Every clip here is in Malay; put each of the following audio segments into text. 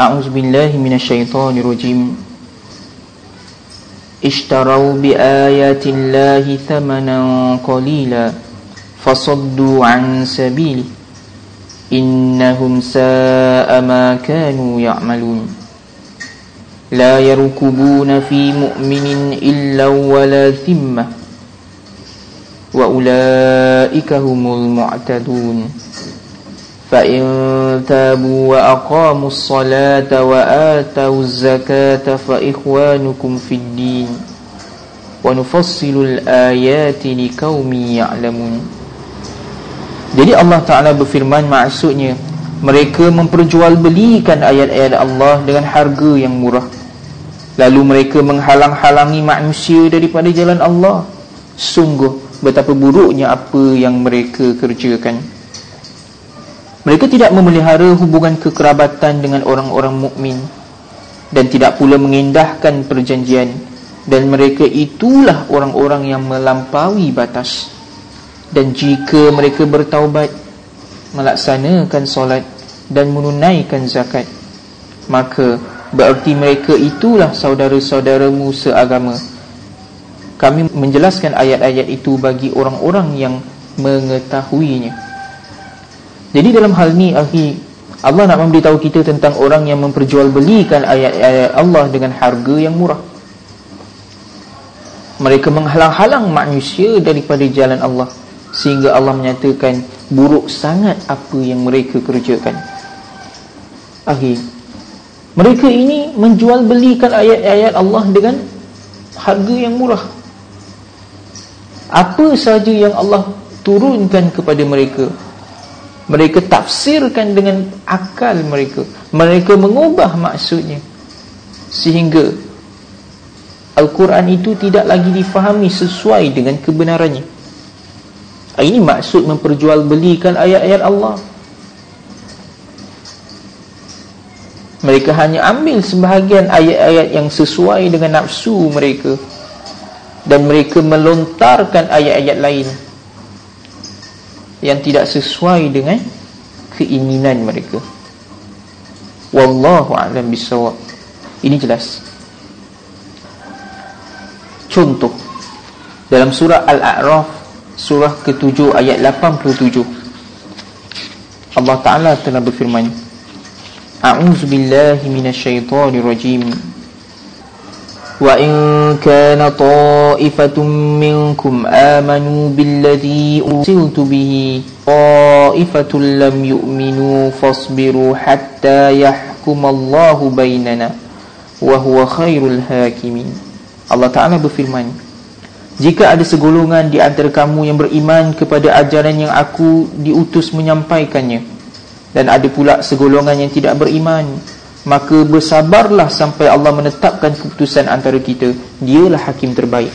أعوذ بالله من الشيطان الرجيم اشتروا بآيات الله ثمنا قليلا فصدوا عن سبيله إنهم ساء ما كانوا يعملون لا يركبون في مؤمن إلا ولا ذمة وأولئك هم المعتدون فإن تابوا وأقاموا الصلاة وآتوا الزكاة فإخوانكم في الدين ونفصل الآيات لقوم يعلمون Jadi Allah Ta'ala berfirman maksudnya Mereka memperjualbelikan ayat-ayat Allah dengan harga yang murah Lalu mereka menghalang-halangi manusia daripada jalan Allah Sungguh betapa buruknya apa yang mereka kerjakan mereka tidak memelihara hubungan kekerabatan dengan orang-orang mukmin dan tidak pula mengindahkan perjanjian dan mereka itulah orang-orang yang melampaui batas. Dan jika mereka bertaubat melaksanakan solat dan menunaikan zakat maka berarti mereka itulah saudara-saudaramu seagama. Kami menjelaskan ayat-ayat itu bagi orang-orang yang mengetahuinya jadi dalam hal ni akhi Allah nak memberitahu kita tentang orang yang memperjualbelikan ayat-ayat Allah dengan harga yang murah. Mereka menghalang-halang manusia daripada jalan Allah sehingga Allah menyatakan buruk sangat apa yang mereka kerjakan. Akhi, mereka ini menjualbelikan ayat-ayat Allah dengan harga yang murah. Apa saja yang Allah turunkan kepada mereka mereka tafsirkan dengan akal mereka. Mereka mengubah maksudnya. Sehingga Al-Quran itu tidak lagi difahami sesuai dengan kebenarannya. Ini maksud memperjualbelikan ayat-ayat Allah. Mereka hanya ambil sebahagian ayat-ayat yang sesuai dengan nafsu mereka. Dan mereka melontarkan ayat-ayat lain yang tidak sesuai dengan keinginan mereka. Wallahu a'lam bissawab. Ini jelas. Contoh dalam surah Al-A'raf surah ke-7 ayat 87. Allah Taala telah berfirman, A'udzu billahi minasyaitonir rajim. وإن كان طائفة منكم آمنوا بالذي أرسلت به طائفة لم يؤمنوا فاصبروا حتى يحكم الله بيننا وهو خير الحاكمين Allah Ta'ala berfirman Jika ada segolongan di antara kamu yang beriman kepada ajaran yang aku diutus menyampaikannya Dan ada pula segolongan yang tidak beriman maka bersabarlah sampai Allah menetapkan keputusan antara kita. Dialah hakim terbaik.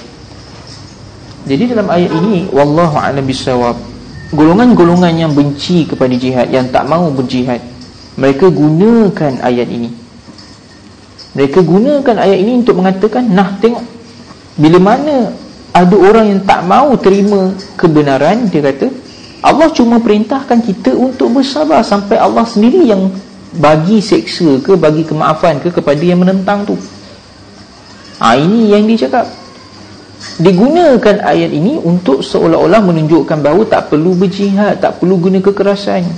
Jadi dalam ayat ini wallahu a'lam bisawab golongan-golongan yang benci kepada jihad yang tak mau berjihad mereka gunakan ayat ini. Mereka gunakan ayat ini untuk mengatakan nah tengok. Bila mana ada orang yang tak mau terima kebenaran dia kata Allah cuma perintahkan kita untuk bersabar sampai Allah sendiri yang bagi seksa ke bagi kemaafan ke kepada yang menentang tu. Ha, ini yang dia cakap. Digunakan ayat ini untuk seolah-olah menunjukkan bahawa tak perlu berjihad tak perlu guna kekerasan.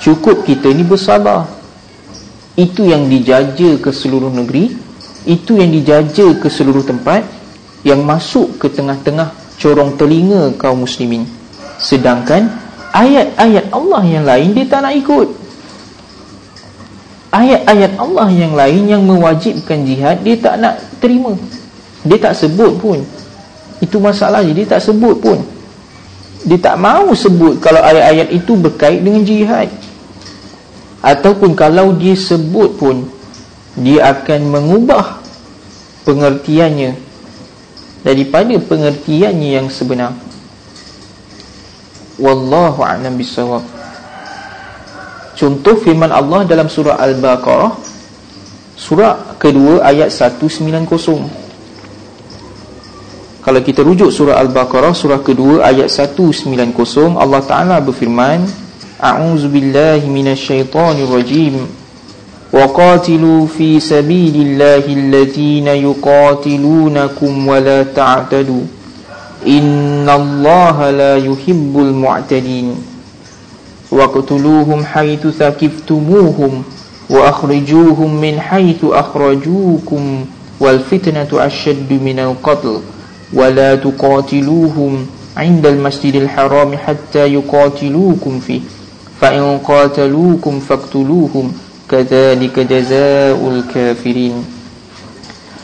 Cukup kita ni bersabar. Itu yang dijaja ke seluruh negeri itu yang dijaja ke seluruh tempat yang masuk ke tengah-tengah corong telinga kaum muslimin. Sedangkan ayat-ayat Allah yang lain dia tak nak ikut. Ayat-ayat Allah yang lain yang mewajibkan jihad dia tak nak terima. Dia tak sebut pun. Itu masalah dia tak sebut pun. Dia tak mau sebut kalau ayat-ayat itu berkait dengan jihad. Ataupun kalau dia sebut pun dia akan mengubah pengertiannya daripada pengertiannya yang sebenar Wallahu a'lam bisawab. Contoh firman Allah dalam surah Al-Baqarah surah kedua ayat 190. Kalau kita rujuk surah Al-Baqarah surah kedua ayat 190, Allah Taala berfirman, A'uudzu billahi minasyaitonir rajim. Wa qatilu fi sabilillahi alladhina yuqatilunakum wa la ta'tadu. Ta إن الله لا يحب المعتدين. واقتلوهم حيث ثقفتموهم وأخرجوهم من حيث أخرجوكم والفتنة أشد من القتل. ولا تقاتلوهم عند المسجد الحرام حتى يقاتلوكم فيه. فإن قاتلوكم فاقتلوهم. كذلك جزاء الكافرين.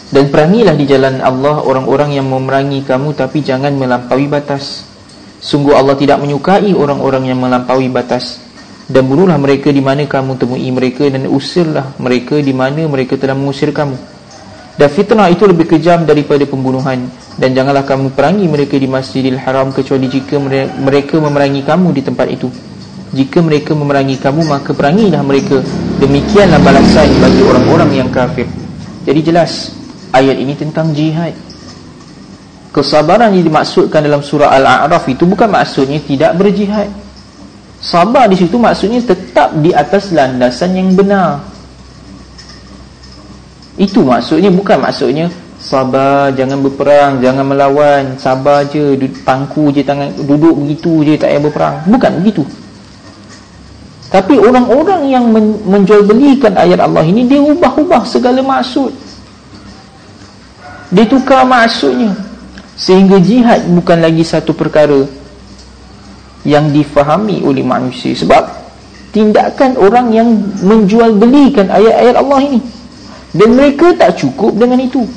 Dan perangilah di jalan Allah orang-orang yang memerangi kamu tapi jangan melampaui batas. Sungguh Allah tidak menyukai orang-orang yang melampaui batas. Dan bunuhlah mereka di mana kamu temui mereka dan usirlah mereka di mana mereka telah mengusir kamu. Dan fitnah itu lebih kejam daripada pembunuhan. Dan janganlah kamu perangi mereka di Masjidil Haram kecuali jika mereka memerangi kamu di tempat itu. Jika mereka memerangi kamu maka perangilah mereka. Demikianlah balasan bagi orang-orang yang kafir. Jadi jelas ayat ini tentang jihad. Kesabaran yang dimaksudkan dalam surah Al-A'raf itu bukan maksudnya tidak berjihad. Sabar di situ maksudnya tetap di atas landasan yang benar. Itu maksudnya bukan maksudnya sabar jangan berperang, jangan melawan, sabar je pangku je tangan duduk begitu je tak payah berperang. Bukan begitu. Tapi orang-orang yang menjual belikan ayat Allah ini dia ubah-ubah segala maksud. Dia tukar maksudnya. Sehingga jihad bukan lagi satu perkara Yang difahami oleh manusia. Sebab Tindakan orang yang menjual belikan ayat-ayat Allah ini. Dan mereka tak cukup dengan itu.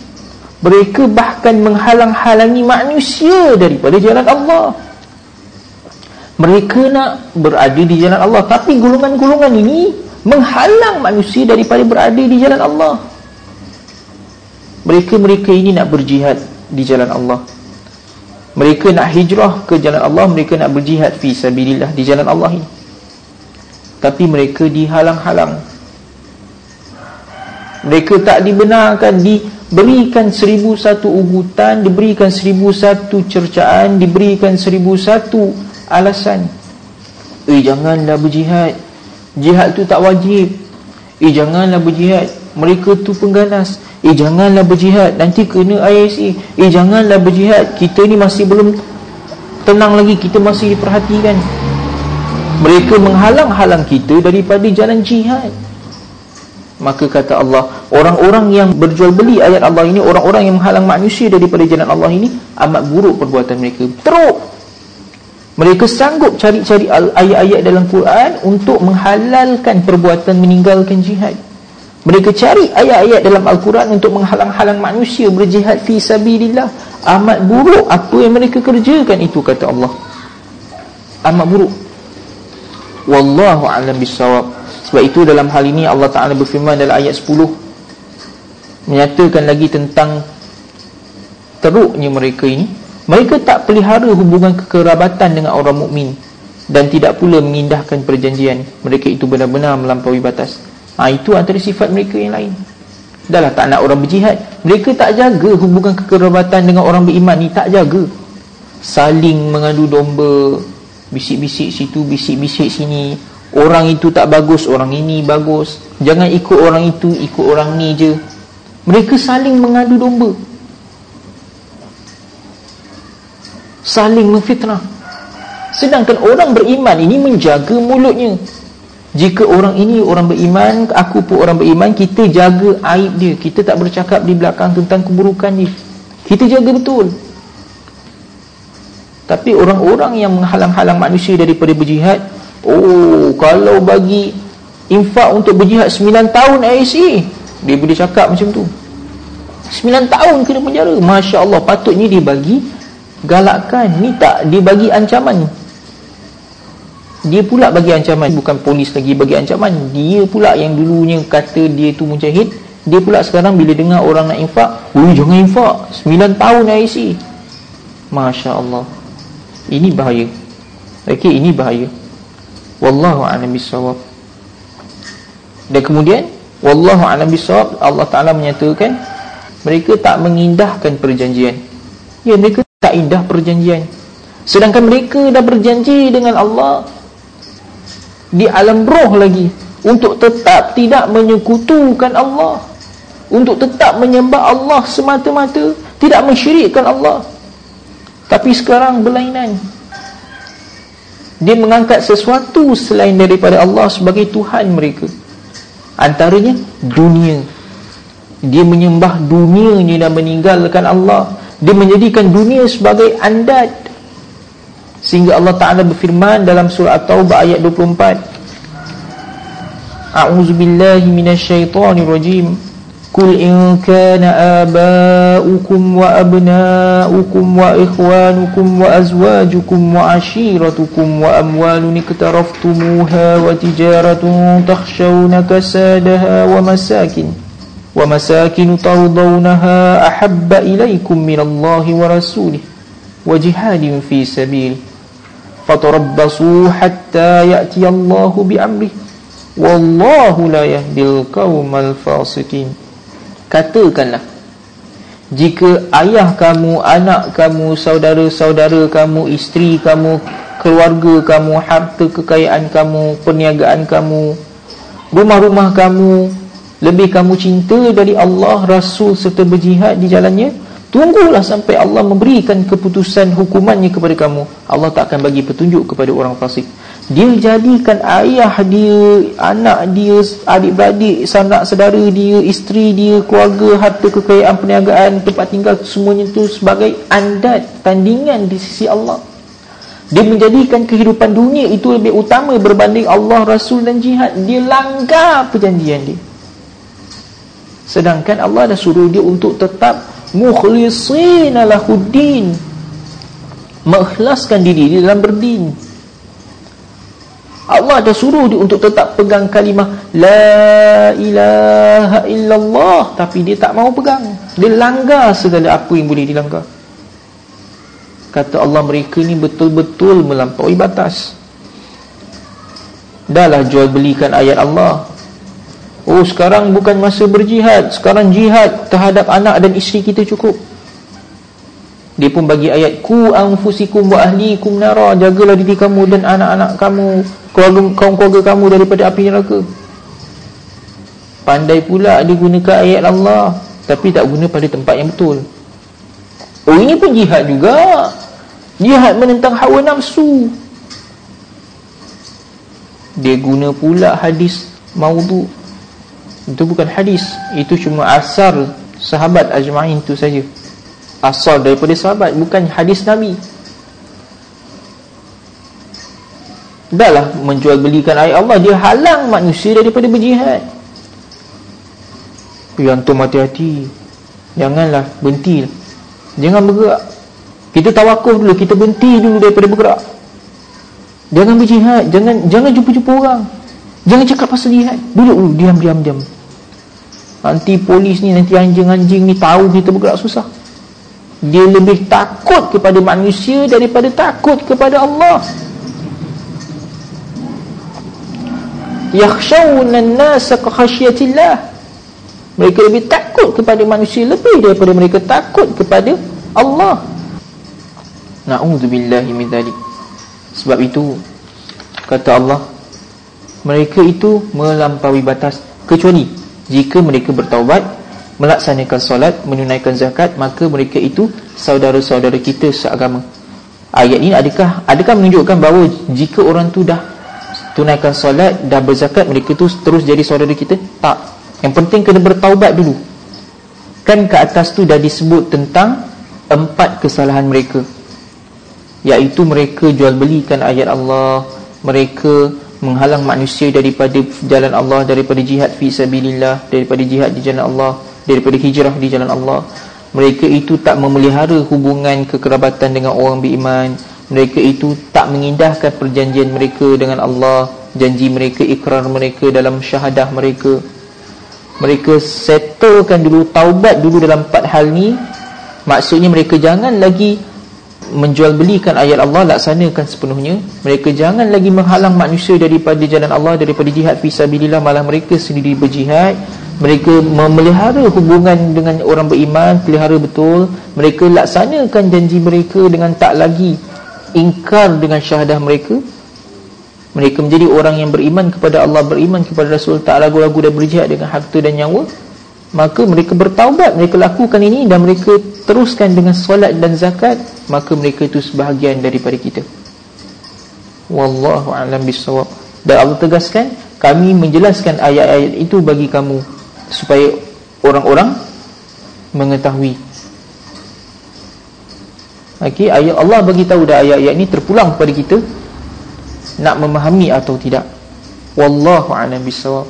Mereka bahkan menghalang-halangi manusia daripada jalan Allah. Mereka nak berada di jalan Allah. Tapi golongan-golongan ini Menghalang manusia daripada berada di jalan Allah mereka-mereka ini nak berjihad di jalan Allah. Mereka nak hijrah ke jalan Allah mereka nak berjihad fi sabilillah di jalan Allah ini. Tapi mereka dihalang-halang. Mereka tak dibenarkan diberikan seribu satu ugutan diberikan seribu satu cercaan diberikan seribu satu alasan. Eh janganlah berjihad. Jihad tu tak wajib. Eh janganlah berjihad. Mereka tu pengganas Eh janganlah berjihad. Nanti kena ISA Eh janganlah berjihad. Kita ni masih belum Tenang lagi. Kita masih diperhatikan. Mereka menghalang-halang kita Daripada jalan jihad. Maka kata Allah Orang-orang yang berjual beli ayat Allah ini Orang-orang yang menghalang manusia Daripada jalan Allah ini Amat buruk perbuatan mereka. Teruk. Mereka sanggup cari-cari ayat-ayat dalam Quran Untuk menghalalkan perbuatan meninggalkan jihad mereka cari ayat-ayat dalam Al-Quran untuk menghalang-halang manusia berjihad fi sabilillah. Amat buruk apa yang mereka kerjakan itu kata Allah. Amat buruk. Wallahu a'lam bissawab. Sebab itu dalam hal ini Allah Taala berfirman dalam ayat 10 menyatakan lagi tentang teruknya mereka ini. Mereka tak pelihara hubungan kekerabatan dengan orang mukmin dan tidak pula mengindahkan perjanjian. Mereka itu benar-benar melampaui batas ha, Itu antara sifat mereka yang lain. Dahlah tak nak orang berjihad. Mereka tak jaga hubungan kekerabatan dengan orang beriman ni. Tak jaga. Saling mengadu domba. Bisik-bisik situ, bisik-bisik sini. Orang itu tak bagus, orang ini bagus. Jangan ikut orang itu, ikut orang ni je. Mereka saling mengadu domba. Saling memfitnah. Sedangkan orang beriman ini menjaga mulutnya jika orang ini orang beriman Aku pun orang beriman Kita jaga aib dia. Kita tak bercakap di belakang tentang keburukan dia. Kita jaga betul. Tapi orang-orang yang menghalang-halang manusia daripada berjihad Oh Kalau bagi Infak untuk berjihad 9 tahun ASA Dia boleh cakap macam tu. 9 tahun kena penjara. Masya Allah Patutnya dia bagi Galakkan Ni tak Dia bagi ancaman dia pula bagi ancaman bukan polis lagi bagi ancaman. Dia pula yang dulunya kata dia tu mujahid. Dia pula sekarang bila dengar orang nak infak oi jangan infak. 9 tahun IC Masya Allah ini bahaya. Okey ini bahaya. Wallahu a'lam bissawab. Dan kemudian wallahu a'lam bissawab Allah Taala menyatakan mereka tak mengindahkan perjanjian. Ya mereka tak indah perjanjian. Sedangkan mereka dah berjanji dengan Allah di alam roh lagi untuk tetap tidak menyekutukan Allah untuk tetap menyembah Allah semata-mata tidak mensyirikkan Allah. Tapi sekarang berlainan. Dia mengangkat sesuatu selain daripada Allah sebagai Tuhan mereka. Antaranya dunia. Dia menyembah dunia ni dan meninggalkan Allah. Dia menjadikan dunia sebagai andad Sehingga Allah Ta'ala berfirman dalam surah At-Taubah ayat 24 A'udzu billahi minasyaitonir rajim Qul in kana aba'ukum wa abna'ukum wa ikhwanukum wa azwajukum wa ashiratukum wa amwalun iktaraftumuha wa tijaratun takhshawna kasadaha wa masakin wa masakin tardawnaha ahabba ilaykum minallahi wa rasulih wa jihadin fi sabilihi fatarabbasu hatta ya'ti Allah bi amri wallahu la yahdil qaumal fasiqin katakanlah jika ayah kamu anak kamu saudara-saudara kamu isteri kamu keluarga kamu harta kekayaan kamu perniagaan kamu rumah-rumah kamu lebih kamu cinta dari Allah Rasul serta berjihad di jalannya Tunggulah sampai Allah memberikan keputusan hukumannya kepada kamu. Allah tak akan bagi petunjuk kepada orang fasik. Dia jadikan ayah dia, anak dia, adik-beradik, sanak saudara dia, isteri dia, keluarga, harta kekayaan, perniagaan, tempat tinggal Semuanya itu sebagai andat, tandingan di sisi Allah. Dia menjadikan kehidupan dunia itu lebih utama berbanding Allah, Rasul dan jihad. Dia langgar perjanjian dia. Sedangkan Allah dah suruh dia untuk tetap mukhlisina lahuddin. Mengikhlaskan diri di dalam berdin. Allah dah suruh dia untuk tetap pegang kalimah la ilaha illallah. Tapi dia tak mau pegang. Dia langgar segala apa yang boleh dilanggar. Kata Allah mereka ni betul-betul melampaui batas. Dahlah jual belikan ayat Allah Oh sekarang bukan masa berjihad. Sekarang jihad terhadap anak dan isteri kita cukup. Dia pun bagi ayat Ku anfusikum wa ahlikum nara. Jagalah diri kamu dan anak-anak kamu keluarga, Kaum-keluarga kamu daripada api neraka. Pandai pula digunakan ayat Allah Tapi tak guna pada tempat yang betul. Oh ini pun jihad juga. Jihad menentang hawa nafsu. Dia guna pula hadis Maudhu itu bukan hadis. Itu cuma asar sahabat ajma'in itu saja. Asal daripada sahabat Bukan hadis Nabi. Dahlah menjual belikan ayat Allah Dia halang manusia daripada berjihad. Yang tu hati-hati. Janganlah berhenti. Jangan bergerak. Kita tawakuf dulu Kita berhenti dulu daripada bergerak. Jangan berjihad. Jangan jangan jumpa-jumpa orang. Jangan cakap pasal jihad. Duduk dulu Diam, diam, diam Nanti polis ni Nanti anjing-anjing ni Tahu kita bergerak susah. Dia lebih takut kepada manusia Daripada takut kepada Allah. Yakhshawunan nasa kakhasyiatillah Mereka lebih takut kepada manusia Lebih daripada mereka takut kepada Allah. Na'udzubillahi min dhalik. Sebab itu Kata Allah Mereka itu melampaui batas Kecuali jika mereka bertaubat melaksanakan solat menunaikan zakat maka mereka itu saudara-saudara kita seagama. Ayat ini adakah adakah menunjukkan bahawa jika orang tu dah tunaikan solat dah berzakat mereka tu terus jadi saudara kita? Tak. Yang penting kena bertaubat dulu. Kan ke atas tu dah disebut tentang empat kesalahan mereka. Iaitu mereka jual belikan ayat Allah mereka menghalang manusia daripada jalan Allah daripada jihad fi sabilillah daripada jihad di jalan Allah daripada hijrah di jalan Allah. Mereka itu tak memelihara hubungan kekerabatan dengan orang beriman. Mereka itu tak mengindahkan perjanjian mereka dengan Allah janji mereka ikrar mereka dalam syahadah mereka. Mereka settlekan dulu taubat dulu dalam empat hal ni. Maksudnya mereka jangan lagi menjual belikan ayat Allah laksanakan sepenuhnya mereka jangan lagi menghalang manusia daripada jalan Allah daripada jihad. Fisabilillah malah mereka sendiri berjihad. Mereka memelihara hubungan dengan orang beriman pelihara betul. Mereka laksanakan janji mereka dengan tak lagi ingkar dengan syahadah mereka. Mereka menjadi orang yang beriman kepada Allah beriman kepada Rasul tak ragu-ragu dan berjihad dengan harta dan nyawa maka mereka bertaubat mereka lakukan ini dan mereka teruskan dengan solat dan zakat maka mereka itu sebahagian daripada kita. Wallahu alam bisawab dan Allah tegaskan kami menjelaskan ayat-ayat itu bagi kamu supaya orang-orang mengetahui. Okey ayat Allah bagi tahu dah ayat-ayat ini terpulang kepada kita nak memahami atau tidak. Wallahu alam bisawab